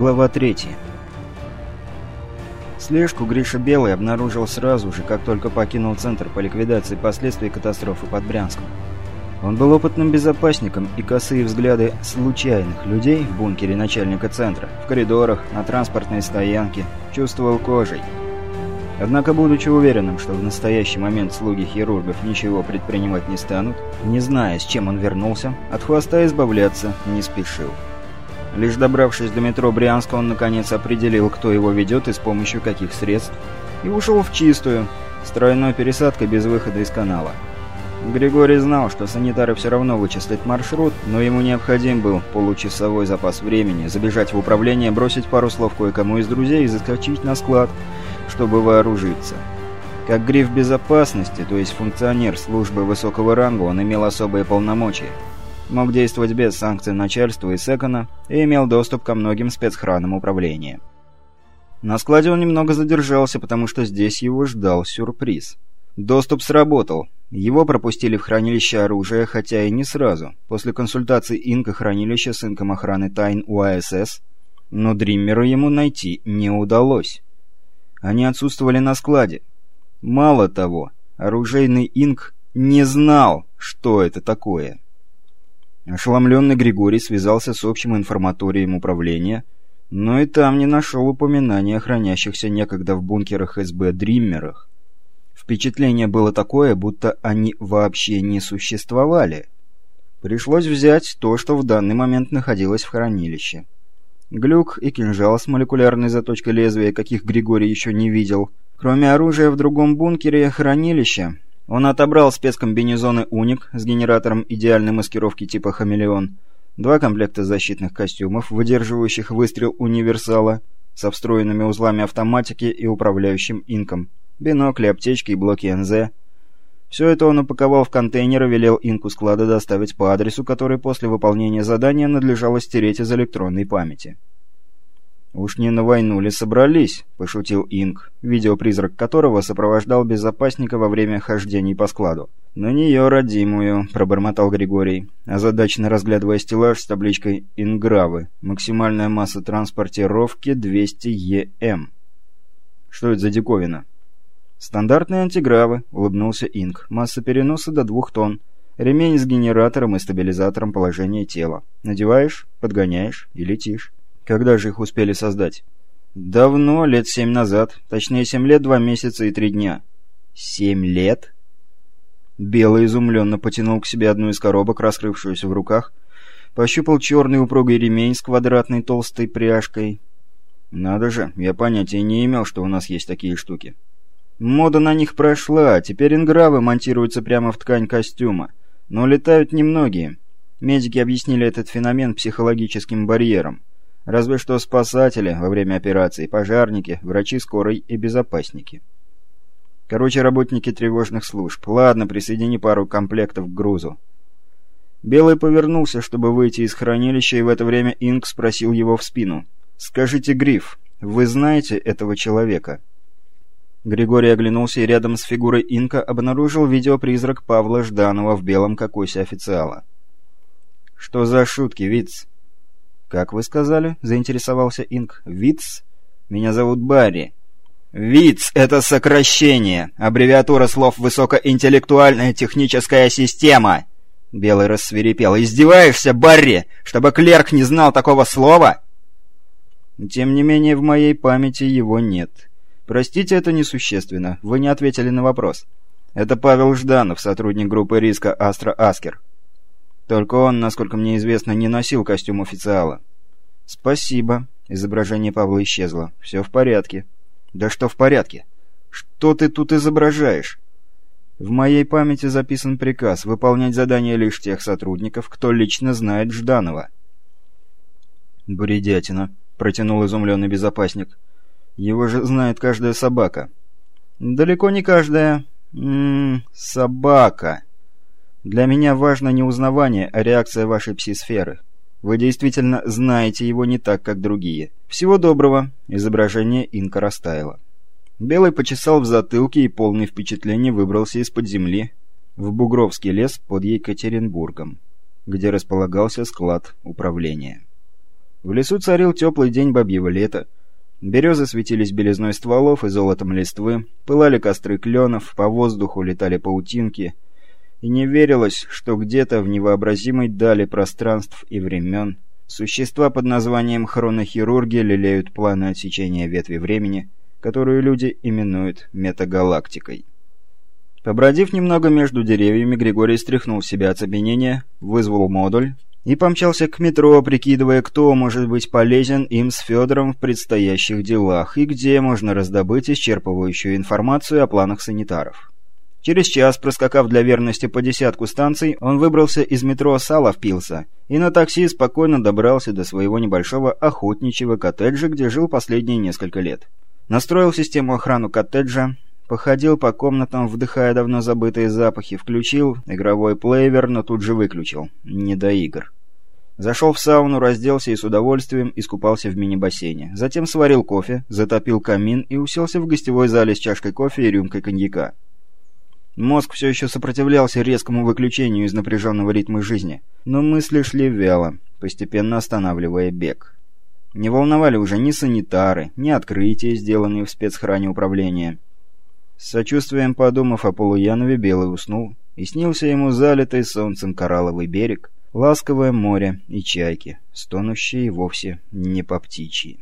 Глава 3. Слежку Гриша Белый обнаружил сразу же, как только покинул Центр по ликвидации последствий катастрофы под Брянском. Он был опытным безопасником, и косые взгляды случайных людей в бункере начальника центра, в коридорах, на транспортной стоянке чувствовал кожей. Однако, будучи уверенным, что в настоящий момент слуги хирургов ничего предпринимать не станут, не зная, с чем он вернулся, от хвоста избавляться не спешил. Лишь добравшись до метро Брянска, он наконец определил, кто его ведет и с помощью каких средств, и ушел в чистую, с тройной пересадкой без выхода из канала. Григорий знал, что санитары все равно вычислят маршрут, но ему необходим был получасовой запас времени, забежать в управление, бросить пару слов кое-кому из друзей и заскочить на склад, чтобы вооружиться. Как гриф безопасности, то есть функционер службы высокого ранга, он имел особые полномочия. Мог действовать без санкций начальства и секона и имел доступ ко многим спецхранам управления. На складе он немного задержался, потому что здесь его ждал сюрприз. Доступ сработал. Его пропустили в хранилище оружия, хотя и не сразу. После консультации инка хранилища с инком охраны тайн УАСС, но Дриммера ему найти не удалось. Они отсутствовали на складе. Мало того, оружейный инк не знал, что это такое. Ошеломленный Григорий связался с общим информаторием управления, но и там не нашел упоминания о хранящихся некогда в бункерах СБ дриммерах. Впечатление было такое, будто они вообще не существовали. Пришлось взять то, что в данный момент находилось в хранилище. Глюк и кинжал с молекулярной заточкой лезвия, каких Григорий еще не видел. Кроме оружия в другом бункере хранилища, он отобрал спецкомбинезоны «Уник» с генератором идеальной маскировки типа «Хамелеон», два комплекта защитных костюмов, выдерживающих выстрел универсала, со встроенными узлами автоматики и управляющим инком, бинокли, аптечки и блоки НЗ. Все это он упаковал в контейнер и велел инку склада доставить по адресу, который после выполнения задания надлежало стереть из электронной памяти. «Уж не на войну ли собрались?» – пошутил Инк, видеопризрак которого сопровождал безопасника во время хождений по складу. «На нее, родимую», – пробормотал Григорий, озадаченно разглядывая стеллаж с табличкой «Ингравы». Максимальная масса транспортировки 200 ЕМ. «Что это за диковина?» «Стандартные антигравы», — улыбнулся Инк. «Масса переноса до двух тонн. Ремень с генератором и стабилизатором положения тела. Надеваешь, подгоняешь и летишь». «Когда же их успели создать?» «Давно, лет семь назад. Точнее, семь лет, два месяца и три дня». «Семь лет?» Белый изумленно потянул к себе одну из коробок, раскрывшуюся в руках, пощупал черный упругий ремень с квадратной толстой пряжкой. «Надо же, я понятия не имел, что у нас есть такие штуки». Мода на них прошла, теперь ингравы монтируются прямо в ткань костюма. Но летают немногие. Медики объяснили этот феномен психологическим барьером. Разве что спасатели во время операции, пожарники, врачи скорой и безопасники. Короче, работники тревожных служб. Ладно, присоедини пару комплектов к грузу. Белый повернулся, чтобы выйти из хранилища, и в это время Инк спросил его в спину. «Скажите, Гриф, вы знаете этого человека?» Григорий оглянулся и рядом с фигурой инка обнаружил видеопризрак Павла Жданова в белом кокосе официала. «Что за шутки, Виц?» «Как вы сказали?» — заинтересовался инк. «Виц? Меня зовут Барри». «ВИЦ — это сокращение, аббревиатура слов «высокоинтеллектуальная техническая система». Белый рассверепел. «Издеваешься, Барри, чтобы клерк не знал такого слова?» Тем не менее, в моей памяти его нет. Простите, это несущественно. Вы не ответили на вопрос. Это Павел Жданов, сотрудник группы риска Астра Аскер. Только он, насколько мне известно, не носил костюм официала. Спасибо. Изображение Павла исчезло. Все в порядке. Да что в порядке? Что ты тут изображаешь? В моей памяти записан приказ выполнять задания лишь тех сотрудников, кто лично знает Жданова. «Бредятина», — протянул изумленный безопасник. Его же знает каждая собака. Далеко не каждая... М -м, собака. Для меня важно не узнавание, а реакция вашей пси-сферы. Вы действительно знаете его не так, как другие. Всего доброго. Изображение инка растаяло. Белый почесал в затылке и полный впечатлений выбрался из-под земли в Бугровский лес под Екатеринбургом, где располагался склад управления. В лесу царил теплый день бабьего лета. Березы светились белизной стволов и золотом листвы, пылали костры кленов, по воздуху летали паутинки, и не верилось, что где-то в невообразимой дали пространств и времен существа под названием хронохирурги лелеют планы отсечения ветви времени, которую люди именуют метагалактикой. Побродив немного между деревьями, Григорий стряхнул в себя оцепенение, вызвал модуль и помчался к метро, прикидывая, кто может быть полезен им с Федором в предстоящих делах и где можно раздобыть исчерпывающую информацию о планах санитаров. Через час, проскакав для верности по десятку станций, он выбрался из метро Саловпилса и на такси спокойно добрался до своего небольшого охотничьего коттеджа, где жил последние несколько лет. Настроил систему охрану коттеджа, походил по комнатам, вдыхая давно забытые запахи, включил игровой плейвер, но тут же выключил. Не до игр. Зашел в сауну, разделся и с удовольствием искупался в мини-бассейне. Затем сварил кофе, затопил камин и уселся в гостевой зале с чашкой кофе и рюмкой коньяка. Мозг все еще сопротивлялся резкому выключению из напряженного ритма жизни, но мысли шли вяло, постепенно останавливая бег. Не волновали уже ни санитары, ни открытия, сделанные в спецхране управления. С сочувствием подумав о Полуянове, Белый уснул, и снился ему залитый солнцем коралловый берег, ласковое море и чайки, стонущие вовсе не по птичьи.